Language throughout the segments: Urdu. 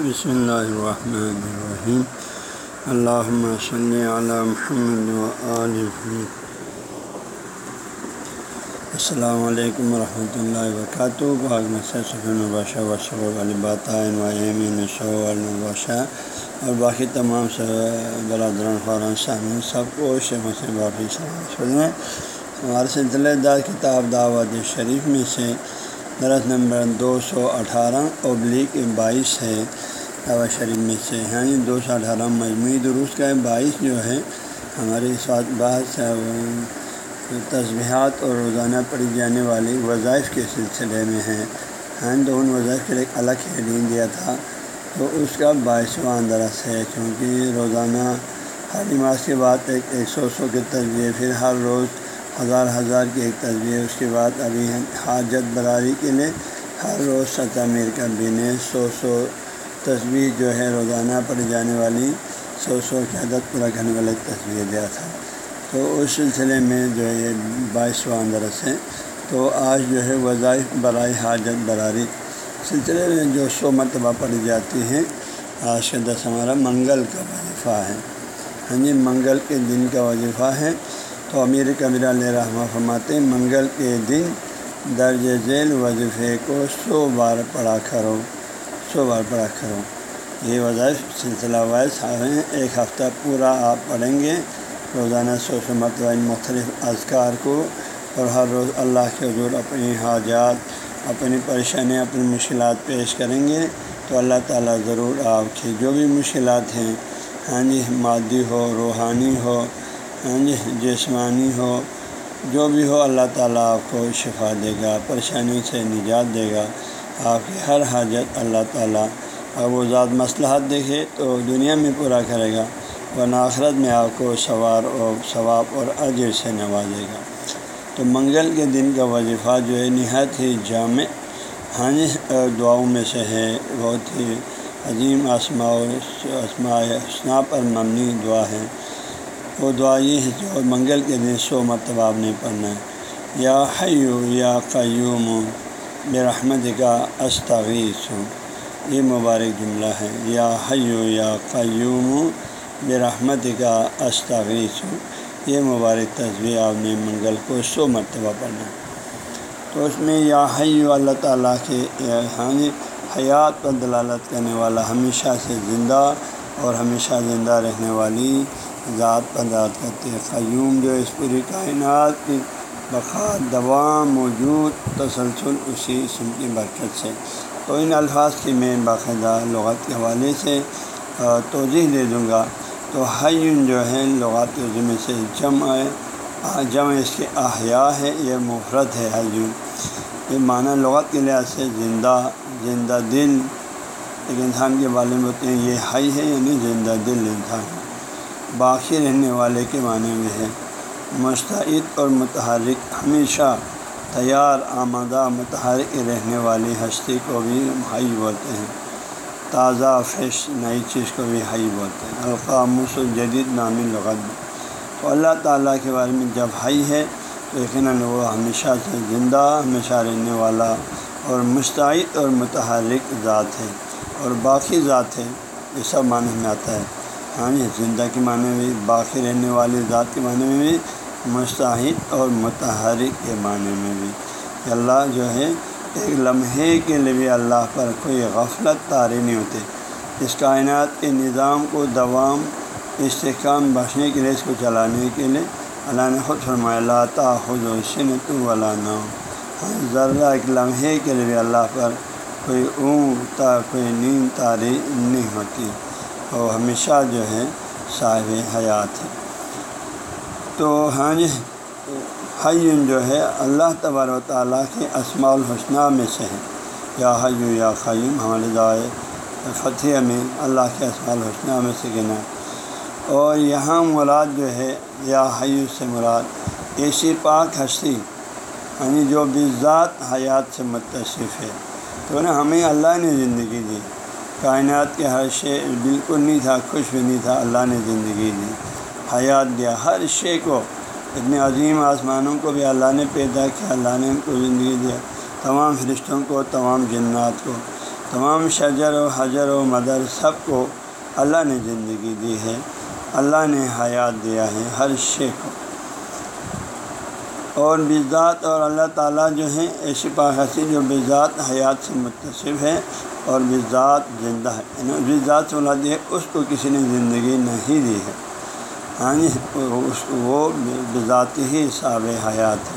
بسم اللہ الرحمن الرحیم اللہم صلی علی محمد وآل محمد السلام علیکم ورحمۃ اللہ وبرکاتہ باغ مسئلہ سفین الباشہ وصب الباطین ومین الباشہ اور باقی تمام برادران خوران سامعین سب کو شیخ سے باقی سلام ہمارے سلسلہ دار کتاب دعوت شریف میں سے درخت نمبر دو سو اٹھارہ ابلیغ بائیس ہے۔ دعوت شریف میں سے ہاں دو سو اٹھارہ مجموعی درست کا بائیس جو ہے، ہمارے اس وقت بحث تصبیحات اور روزانہ پڑھی جانے والی وظائف کے سلسلے میں ہیں۔ ہاں تو ان وظائف کے لیے ایک الگ ہیڈین دیا تھا۔ تو اس کا باعثواں درس ہے۔ کیونکہ روزانہ ہر نماز کے بعد ایک ایک سو سو کی تصویر پھر ہر روز ہزار ہزار کی ایک تصویر، اس کے بعد ابھی حاجت براری کے لیے ہر روز سطح میر کا بینے سو سو تصویر جو ہے روزانہ پڑھی جانے والی، سو سو کی عدد پورا کرنے والا ایک تصویر دیا تھا۔ تو اس سلسلے میں جو ہے یہ بائیسواں درس ہے۔ تو آج جو ہے وظائف برائے حاجت براری سلسلے میں جو سو مرتبہ پڑھی جاتی ہیں، آج کا دس ہمارا منگل کا وظیفہ ہے۔ ہاں جی منگل کے دن کا وظیفہ ہے۔ تو امیر کبیر علیہ رحمہ فرماتے منگل کے دن درج ذیل وظیفے کو سو بار پڑھا کرو، سو بار پڑھا کرو۔ یہ وظائف سلسلہ وائز ہیں، ایک ہفتہ پورا آپ پڑھیں گے۔ روزانہ سو سو مرتبہ ان مختلف اذکار کو، اور ہر روز اللہ کے حضور اپنی حاجات، اپنی پریشانیاں، اپنی مشکلات پیش کریں گے۔ تو اللہ تعالیٰ ضرور آپ کی جو بھی مشکلات ہیں ہاں جی مادی ہو، روحانی ہو ہاں جی جسمانی ہو، جو بھی ہو، اللہ تعالیٰ آپ کو شفا دے گا، پریشانی سے نجات دے گا۔ آپ کی ہر حاجت اللہ تعالیٰ اب وہ ذات مصلاحت دیکھے تو دنیا میں پورا کرے گا، ورنہ آخرت میں آپ کو سوار اور ثواب اور عجر سے نوازے گا۔ تو منگل کے دن کا وظیفہ جو ہے، نہایت ہی جامع ہاں جی دعاؤں میں سے ہے۔ بہت ہی عظیم آسما اسماء اسنا پر ممنی دعا ہے۔ وہ دعا یہ ہے جو منگل کے دن سو مرتبہ آپ نے پڑھنا ہے۔ یا حیو یا قیوم برحمت کا استغیث۔ ہوں یہ مبارک جملہ ہے۔ یا حیو یا قیوم برحمت کا استغیث۔ ہوں یہ مبارک تصویر آپ نے منگل کو سو مرتبہ پڑھنا ہے۔ تو اس میں یا حیو اللہ تعالیٰ کے ہاں جی، حیات پر دلالت کرنے والا ہمیشہ سے زندہ اور ہمیشہ زندہ رہنے والی ذات پر ذات کرتے ہیں۔ قیوم جو اس پوری کائنات کی بقا دوام موجود تسلسل اسی اسم کی برکت سے۔ تو ان الفاظ کی میں باقاعدہ لغت کے حوالے سے توضیح دے دوں گا۔ تو حیون جو ہے، لغات کے ذمے سے جمع ہے۔ جمع اس کے احیاء ہے، یہ مفرت ہے حیون۔ یہ معنی لغت کے لحاظ سے زندہ زندہ دل۔ ایک انسان کے بارے میں ہوتے ہیں یہ حی ہے یعنی زندہ دل انسان۔ ہے باقی رہنے والے کے معنی میں ہے۔ مستعد اور متحرک ہمیشہ تیار آمدہ متحرک رہنے والی ہستی کو بھی ہائی بولتے ہیں۔ تازہ، فریش، نئی چیز کو بھی ہائی بولتے ہیں۔ القاموس جدید نامی لغت۔ تو اللہ تعالیٰ کے بارے میں جب ہائی ہے، تو یقیناً وہ ہمیشہ سے زندہ، ہمیشہ رہنے والا اور مستعد اور متحرک ذات ہے۔ اور باقی ذات ہے، یہ سب معنی میں آتا ہے۔ ہاں زندہ کے معنی میں بھی، باقی رہنے والی ذات کے معنی میں بھی مستحد اور متحرک کے معنی میں بھی۔ اللہ جو ہے، ایک لمحے کے لیے بھی اللہ پر کوئی غفلت تاری نہیں ہوتے اس کائنات کے نظام کو دوام، استحکام بخشنے کے لیے، اس کو چلانے کے لیے اللہ نے خود فرمایا اللہ تا خود و سن تو نہ ہاں ذرا ایک لمحے کے لیے بھی اللہ پر کوئی اونگ تا کوئی نیند تاری نہیں ہوتی۔ وہ ہمیشہ جو ہے صاحب حیات ہے تو ہاں جی حیون جو ہے اللہ تبار و تعالیٰ کے اسماع الحسنہ میں سے ہے یا حیو یا قیم ہمارے دعائے فتح میں اللہ کے اسماع الحسنہ میں سے گنا۔ اور یہاں مراد جو ہے، یا حیو سے مراد ایسی پاک ہستی یعنی جو بھی ذات حیات سے متصف ہے۔ تو نا ہمیں اللہ نے زندگی دی۔ کائنات کے ہر شے بالکل نہیں تھا خوش بھی نہیں تھا، اللہ نے زندگی دی، حیات دیا، ہر شے کو۔ اتنے عظیم آسمانوں کو بھی اللہ نے پیدا کیا، اللہ نے ان کو زندگی دیا۔ تمام فرشتوں کو، تمام جنات کو، تمام شجر و حجر و مدر سب کو اللہ نے زندگی دی ہے۔ اللہ نے حیات دیا ہے ہر شے کو۔ اور بذات اور اللہ تعالیٰ جو ہیں ایسی پاکسی جو بذات حیات سے متصف ہے اور بذات زندہ ہے۔ یعنی بذات سے دی ہے، اس کو کسی نے زندگی نہیں دی ہے۔ ہاں جی اس وہ بذات ہی صاب حیات ہے۔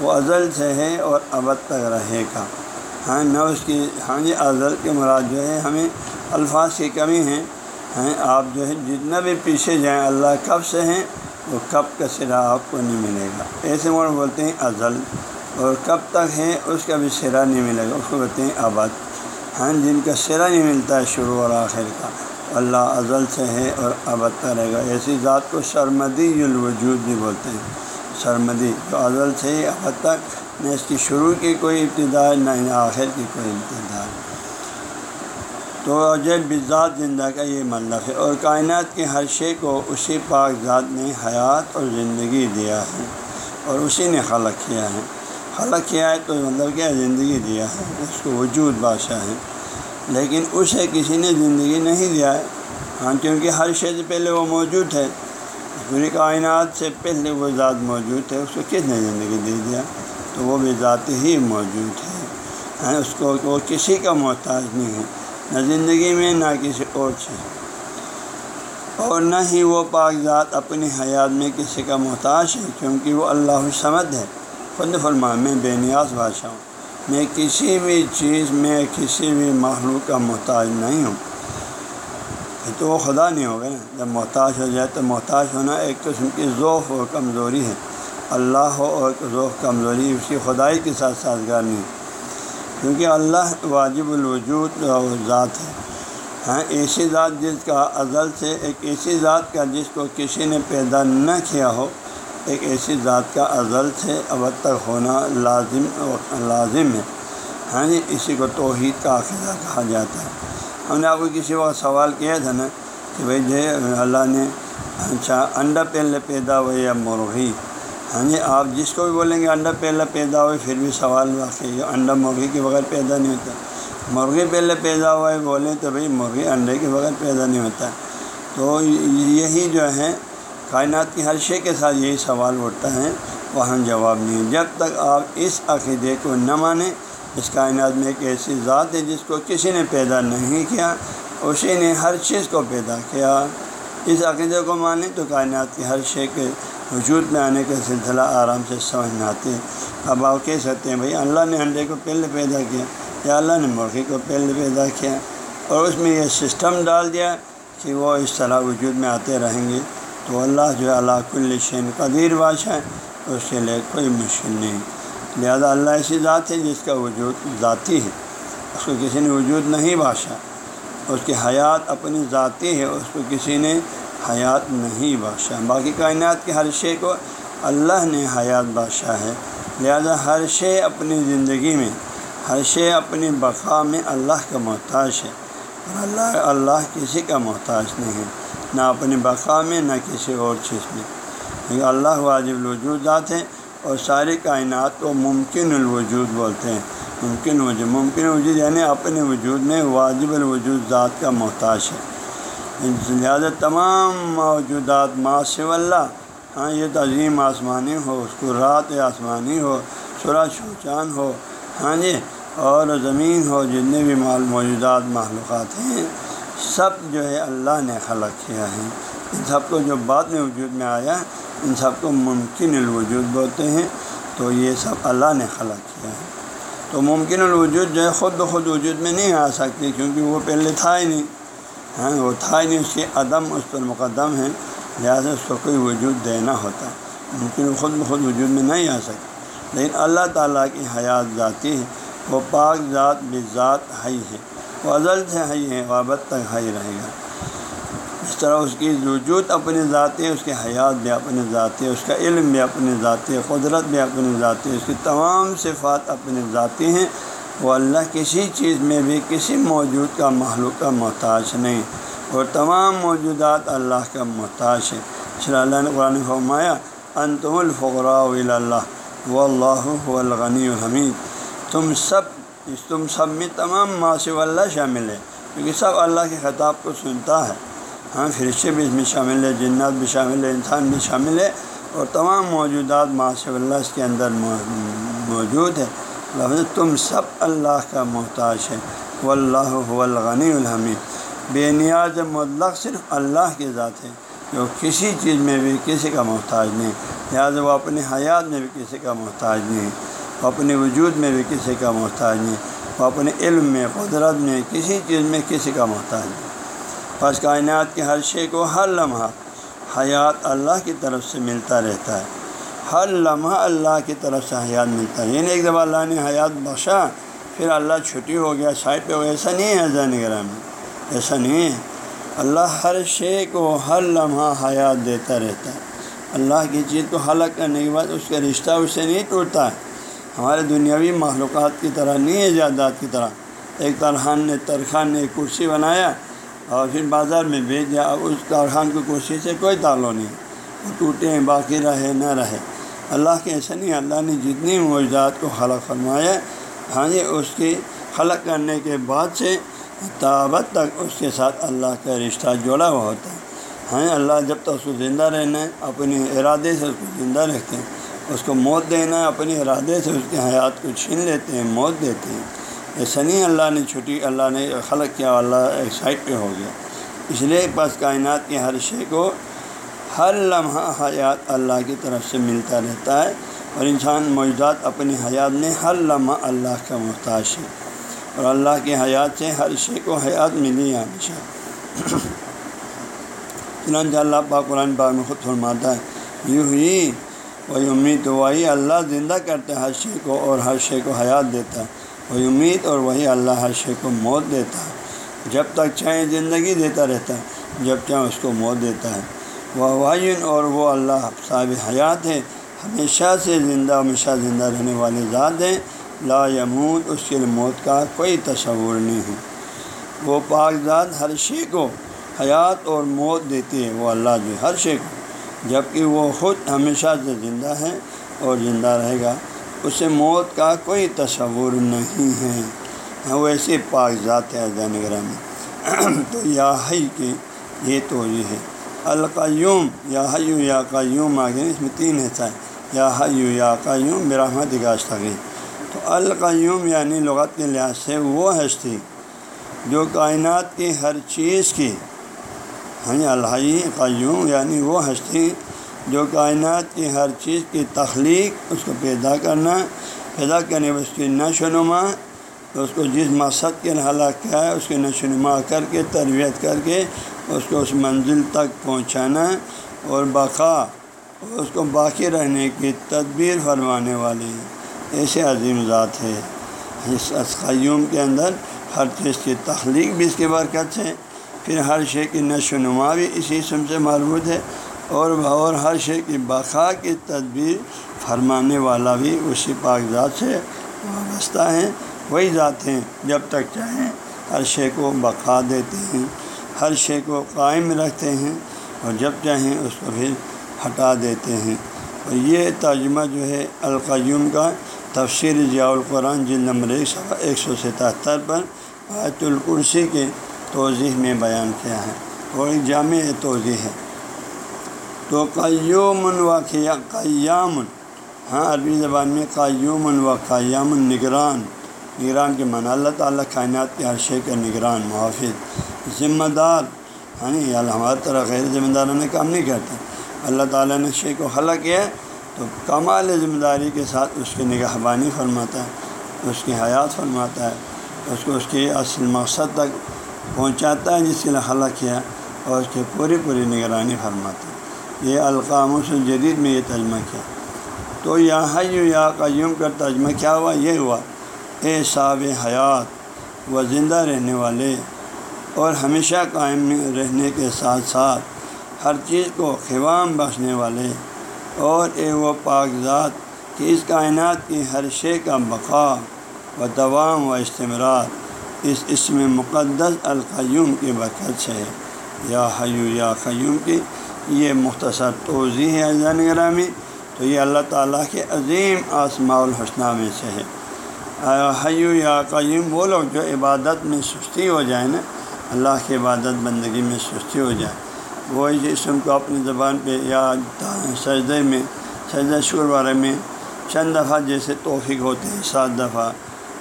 وہ ازل سے ہے اور ابد تک رہے گا۔ یعنی ہاں نہ اس کی ہاں جی ازل کے مراد جو ہے، ہمیں الفاظ کی کمی ہیں ہیں آپ جو ہے، جتنا بھی پیچھے جائیں، اللہ کب سے ہیں، وہ کب کا سرا آپ کو نہیں ملے گا۔ ایسے موڑ بولتے ہیں ازل، اور کب تک ہے اس کا بھی سرا نہیں ملے گا۔ اس کو بولتے ہیں آباد ہاں جن کا سرا نہیں ملتا ہے شروع اور آخر کا، اللہ ازل سے ہے اور ابد کا رہے گا۔ ایسی ذات کو سرمدی الوجود بھی بولتے ہیں۔ سرمدی تو ازل سے ہی ابد تک، نہ اس کی شروع کی کوئی ابتدا، نہ آخر کی کوئی ابتدا۔ تو اجے بذات زندہ کا یہ مطلب ہے اور کائنات کے ہر شے کو اسی پاک ذات نے حیات اور زندگی دیا ہے اور اسی نے خلق کیا ہے۔ خلق کیا ہے تو مطلب کیا زندگی دیا ہے، اس کو وجود بادشاہ ہے۔ لیکن اسے کسی نے زندگی نہیں دیا ہے۔ ہاں کیونکہ ہر شے سے پہلے وہ موجود ہے۔ پوری کائنات سے پہلے وہ ذات موجود ہے، اس کو کس نے زندگی دے دیا؟ تو وہ بھی ذات ہی موجود ہے۔ ہاں، اس کو وہ کسی کا محتاج نہیں ہے۔ نہ زندگی میں، نہ کسی اور چیز اور نہ ہی وہ پاک ذات اپنی حیات میں کسی کا محتاج ہے، کیونکہ وہ اللہ سمد ہے۔ خود فرما میں بے نیاز بادشاہ ہوں۔ میں کسی بھی چیز، میں کسی بھی مخلوق کا محتاج نہیں ہوں۔ تو وہ خدا نہیں ہوگا نا۔ جب محتاج ہو جائے تو محتاج ہونا ایک قسم کی ذوف و کمزوری ہے۔ اللہ ہو اور ذوف کمزوری، اس کی خدائی کے ساتھ سازگار نہیں۔ کیونکہ اللہ واجب الوجود ذات ہے۔ ہاں ایسی ذات جس کا ازل سے، ایک ایسی ذات کا جس کو کسی نے پیدا نہ کیا ہو ایک ایسی ذات کا ازل سے اب تک ہونا لازم لازم ہے۔ ہاں جی اسی کو توحید کا عقیدہ کہا جاتا ہے۔ ہم نے آپ کو کسی وقت سوال کیا تھا نا کہ بھائی جو اللہ نے اچھا انڈا پہلے پیدا ہوئے یا مرغی؟ ہاں جی آپ جس کو بھی بولیں گے انڈا پہلے پیدا ہوئے، پھر بھی سوال واقعی انڈا مرغی کے بغیر پیدا نہیں ہوتا۔ مرغی پہلے پیدا ہوا ہے بولیں تو بھائی مرغی انڈے کے بغیر پیدا نہیں ہوتا۔ تو یہی جو ہے کائنات کی ہر شے کے ساتھ یہی سوال اٹھتا ہے، وہاں جواب نہیں جب تک آپ اس عقیدے کو نہ مانیں، اس کائنات میں ایک ایسی ذات ہے جس کو کسی نے پیدا نہیں کیا، اسی نے ہر چیز کو پیدا کیا۔ اس عقیدے کو مانیں تو کائنات کی ہر شے کے وجود میں آنے کا سلسلہ آرام سے سمجھ میں آتے ہیں۔ اب آپ کہہ سکتے ہیں، بھائی اللہ نے انڈے کو پہلے پیدا کیا، یا اللہ نے مرغی کو پہلے پیدا کیا، اور اس میں یہ سسٹم ڈال دیا کہ وہ اس طرح وجود میں آتے رہیں گے۔ تو اللہ جو اللہ کل شین قدیر بادشاہ ہے، اس کے لیے کوئی مشکل نہیں۔ لہذا اللہ ایسی ذات ہے جس کا وجود ذاتی ہے۔ اس کو کسی نے وجود نہیں بادشاہ اس کی حیات اپنی ذاتی ہے، اس کو کسی نے حیات نہیں بادشاہ باقی کائنات کے ہر شے کو اللہ نے حیات بادشاہ ہے۔ لہذا ہر شے اپنی زندگی میں، ہر شے اپنی بقا میں اللہ کا محتاج ہے۔ اور اللہ اللہ کسی کا محتاج نہیں ہے۔ نہ اپنی بقا میں، نہ کسی اور چیز میں۔ کیونکہ اللہ واجب الوجود ذات ہے اور ساری کائنات کو ممکن الوجود بولتے ہیں۔ ممکن وجود ممکن وجود یعنی اپنے وجود میں واجب الوجود ذات کا محتاج ہے۔ لہٰذا تمام موجودات ماسو اللہ ہاں یہ تو عظیم آسمانی ہو، اس کو رات آسمانی ہو سورج چاند ہو ہاں جی اور زمین ہو، جتنے بھی مال موجودات معلومات ہیں۔ سب جو ہے اللہ نے خلق کیا ہے۔ ان سب کو جو بعد میں وجود میں آیا، ان سب کو ممکن الوجود بولتے ہیں۔ تو یہ سب اللہ نے خلق کیا ہے۔ تو ممکن الوجود جو ہے خود بخود وجود میں نہیں آ سکتی، کیونکہ وہ پہلے تھا ہی نہیں۔ ہاں وہ تھا ہی نہیں، اس کی عدم، اس پر مقدم ہے لہٰذا اس کو کوئی وجود دینا ہوتا۔ ممکن خود بخود وجود میں نہیں آ سکتا لیکن اللہ تعالیٰ کی حیات ذاتی ہے۔ وہ پاک ذات بذات ہی ہے۔ وہ ازل سے ہی ہے وابت تک ہی رہے گا۔ اس طرح اس کی وجود اپنی ذاتی اس کی حیات بھی اپنی ذاتی ہے اس کا علم بھی اپنی ذاتی قدرت بھی اپنی ذاتی ہے اس کی تمام صفات اپنی ذاتی ہیں۔ وہ اللہ کسی چیز میں بھی کسی موجود کا معلوم کا محتاج نہیں۔ اور تمام موجودات اللہ کا محتاج ہے صلی اللہ نے قرآن فرمایا، انتم الفقراء اللہ و اللہ الغنی الحمید۔ تم سب اس تم سب میں تمام ماسو اللہ شامل ہے، کیونکہ سب اللہ کے خطاب کو سنتا ہے۔ ہاں فرشتے بھی اس میں شامل ہے جنات بھی شامل ہے انسان بھی شامل ہے، اور تمام موجودات ماسو اللہ اس کے اندر موجود ہے لفظ تم سب اللہ کا محتاج ہے و اللہ الغنی الحمید۔ بے نیاز مطلق صرف اللہ کی ذات ہے، جو کسی چیز میں بھی کسی کا محتاج نہیں، لہٰذا وہ اپنی حیات میں بھی کسی کا محتاج نہیں۔ وہ اپنے وجود میں بھی کسی کا محتاج نہیں، وہ اپنے علم میں، قدرت میں، کسی چیز میں کسی کا محتاج نہیں۔ بس کائنات کے ہر شے کو ہر لمحہ حیات اللہ کی طرف سے ملتا رہتا ہے۔ ہر لمحہ اللہ کی طرف سے حیات ملتا ہے۔ یعنی ایک دفعہ اللہ نے حیات بخشا، پھر اللہ چھٹی ہو گیا سائڈ پہ ہو گیا، ایسا نہیں ہے زین گرہ میں ایسا نہیں ہے۔ اللہ ہر شے کو ہر لمحہ حیات دیتا رہتا ہے۔ اللہ کی چیز کو حلق کرنے کے بعد اس کا رشتہ اس سے نہیں ٹوٹتا۔ ہے ہمارے دنیاوی معلومات کی طرح نہیں ہے جائیداد کی طرح۔ ایک ترخان نے ترخان نے ایک کرسی بنایا اور پھر بازار میں بھیج دیا اب اس ترخان کی کرسی سے کوئی تعلق نہیں وہ ٹوٹے ہیں باقی رہے، نہ رہے۔ اللہ کے ایسا نہیں اللہ نے جتنی موجودات کو خلق فرمایا ہاں جی اس کی خلق کرنے کے بعد سے تابت تک اس کے ساتھ اللہ کا رشتہ جوڑا ہوا ہوتا ہے۔ ہاں جی، اللہ جب تک اس کو زندہ رہنا ہے، اپنے ارادے سے اس کو زندہ رکھتے ہیں۔ اس کو موت دینا ہے، اپنے ارادے سے اس کی حیات کو چھین لیتے ہیں، موت دیتے ہیں۔ ایسا نہیں اللہ نے چھٹی، اللہ نے خلق کیا، اللہ ایک سائڈ پہ ہو گیا۔ اس لیے بس کائنات کے ہر شے کو ہر لمحہ حیات اللہ کی طرف سے ملتا رہتا ہے اور انسان موجودات اپنی حیات میں ہر لمحہ اللہ کا محتاج ہے۔ اور اللہ کی حیات سے ہر شے کو حیات ملی ہمیشہ۔ چنانچہ اللہ پاک قرآن پاک میں خود فرماتا ہے یوں ہی وہی امید وہی اللہ زندہ کرتا ہے، ہر شے کو اور ہر شے کو حیات دیتا ہے۔ وہی امید اور وہی اللہ ہر شے کو موت دیتا ہے۔ جب تک چاہیں زندگی دیتا رہتا ہے، جب چاہیں اس کو موت دیتا ہے۔ وہ وائن اور وہ اللہ صاحب حیات ہے ہمیشہ سے زندہ، ہمیشہ زندہ رہنے والے ذات ہیں۔ لا یمود اس کے لیے موت کا کوئی تصور نہیں ہے۔ وہ پاک ذات ہر شے کو حیات اور موت دیتی ہے۔ وہ اللہ جو ہر شے کو جبکہ وہ خود ہمیشہ سے زندہ ہے اور زندہ رہے گا، اسے موت کا کوئی تصور نہیں ہے۔ ہاں، وہ ایسے پاک ذات ہے جانگرہ میں تو یا ہی کی یہ تو یہ ہے۔ القیوم، یا حیو یا قیوم آگے، اس میں تین حصہ ہے یا حیو یا قیوم برحمت گاشتہ گئی تو القیوم یعنی لغت کے لحاظ سے وہ ہستی جو کائنات کی ہر چیز کی ہاں الحی قیوم یعنی وہ ہستی جو کائنات کی ہر چیز کی تخلیق اس کو پیدا کرنا، پیدا کرنے اس کی نشو نما اس کو جس مقصد کے ہلاک کیا ہے، اس کی نشو نما کر کے، تربیت کر کے اس کو اس منزل تک پہنچانا اور بقا، اس کو باقی رہنے کی تدبیر فرمانے والی ایسے عظیم ذات ہے۔ اس قیوم کے اندر ہر چیز کی تخلیق بھی اس کی برکت ہے۔ پھر ہر شے کی نشو و نما بھی اسی سم سے مربوط ہے اور اور ہر شے کی بقا کی تدبیر فرمانے والا بھی اسی پاک ذات سے وابستہ ہیں۔ وہی ذات ہیں جب تک چاہیں ہر شے کو بقا دیتے ہیں، ہر شے کو قائم رکھتے ہیں اور جب چاہیں اس کو پھر ہٹا دیتے ہیں۔ اور یہ ترجمہ جو ہے القیوم کا تفسیر ضیاء القرآن جن نمبر ایک سو ستہتر پر آیت الکرسی کے توضیح میں بیان کیا ہے۔ اور ایک جامع توضیح ہے۔ تو قیوم و قیام ہاں عربی زبان میں قیوم و قیام نگران۔ نگران کے معنی اللہ تعالیٰ کائنات کے ہر شے کا نگران، محافظ، ذمہ دار۔ ہاں نہیں طرح غیر ذمہ داروں کام نہیں کرتے اللہ تعالیٰ نے شے کو حلق کیا تو کمال ذمہ داری کے ساتھ اس کی نگاہ بانی فرماتا ہے، اس کی حیات فرماتا ہے، اس کو اس کی اصل مقصد تک پہنچاتا ہے جس کے لیے حلق کیا اور اس کی پوری پوری نگرانی فرماتا ہے یہ القام جدید میں یہ ترجمہ کیا۔ تو یہاں یا قیوم کا ترجمہ کیا ہوا؟ یہ ہوا، اے صاب حیات و زندہ رہنے والے اور ہمیشہ قائم رہنے کے ساتھ ساتھ ہر چیز کو خوام بخشنے والے اور اے وہ پاک ذات کہ اس کائنات کی ہر شے کا بقا و دوام و استمرار اس اسم مقدس القیوم کی برکت سے ہے۔ یا حیو یا قیوم کی، یہ مختصر توضیع ہے جان گرامی۔ تو یہ اللہ تعالیٰ کے عظیم آسماء الحسنہ میں سے ہے۔ حیو یا قیوم، وہ لوگ جو عبادت میں سستی ہو جائے نا، اللہ کی عبادت بندگی میں سستی ہو جائے وہ اس اسم کو اپنی زبان پہ یا سجدے میں، سجدہ شکر والے میں چند دفعہ جیسے توفیق ہوتے ہیں، سات دفعہ۔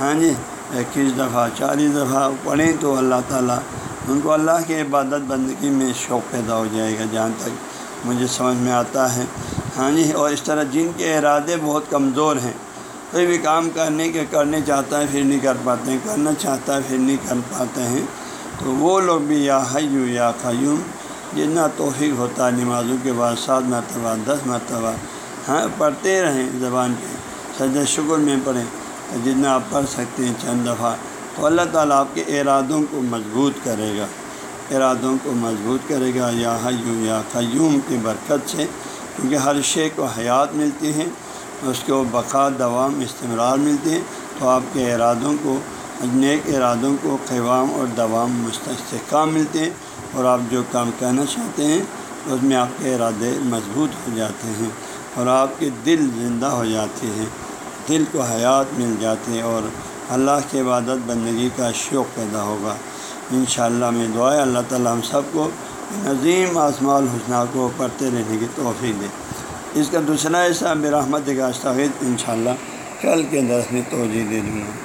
ہاں جی؟ اکیس دفعہ، چالیس دفعہ پڑھیں تو اللہ تعالیٰ ان کو اللہ کی عبادت بندگی میں شوق پیدا ہو جائے گا۔ جہاں تک مجھے سمجھ میں آتا ہے۔ ہاں جی اور اس طرح جن کے ارادے بہت کمزور ہیں، کوئی بھی کام کرنے کے، کرنے چاہتا ہے پھر نہیں کر پاتے ہیں، کرنا چاہتا ہے پھر نہیں کر پاتے ہیں۔ تو وہ لوگ بھی یا حیو یا قیوم، جتنا توفیق ہوتا ہے نمازوں کے بعد، سات مرتبہ، دس مرتبہ ہاں پڑھتے رہیں زبان کے سجد شکر میں پڑھیں۔ جتنا آپ پڑھ سکتے ہیں چند دفعہ، تو اللہ تعالیٰ آپ کے ارادوں کو مضبوط کرے گا۔ ارادوں کو مضبوط کرے گا، یا حیو یا قیوم کی برکت سے، کیونکہ ہر شے کو حیات ملتی ہے، اس کو بقا، دوام، استمرار ملتی ہے۔ تو آپ کے ارادوں کو، نیک ارادوں کو قوام اور دوام مستحکام ملتے ہیں۔ اور آپ جو کام کہنا چاہتے ہیں، اس میں آپ کے ارادے مضبوط ہو جاتے ہیں اور آپ کے دل زندہ ہو جاتے ہیں۔ دل کو حیات مل جاتی ہے اور اللہ کی عبادت بندگی کا شوق پیدا ہوگا۔ انشاءاللہ میں دعائیں اللہ تعالیٰ ہم سب کو عظیم آسما الحسنہ کو پڑھتے رہنے کی توفیق دے۔ اس کا دوسرا حصہ برحمت کا استفید ان شاء اللہ کل کے درس میں توجہ دے دوں گا۔